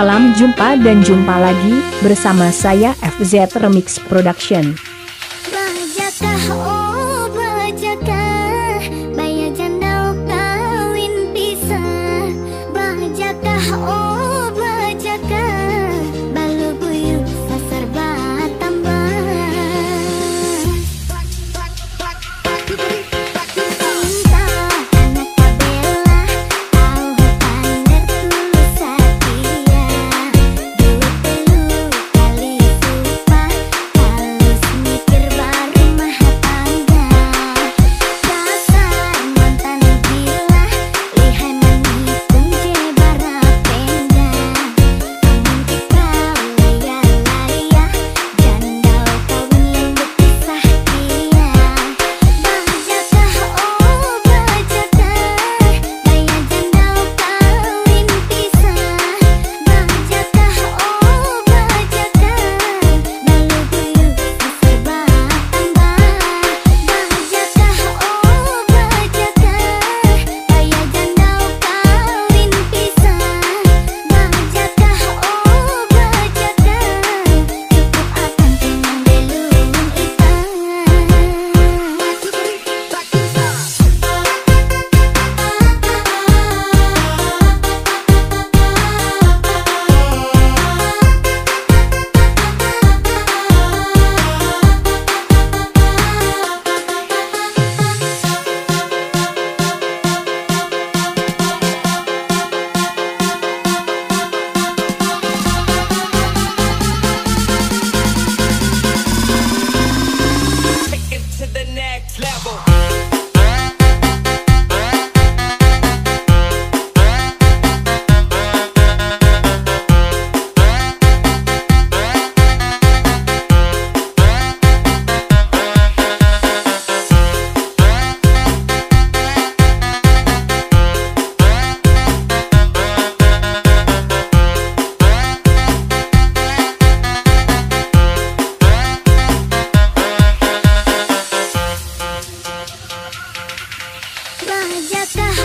Salam jumpa dan jumpa lagi bersama saya FZ Remix Production. Oh. कहा जाता